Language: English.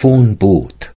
phone booth.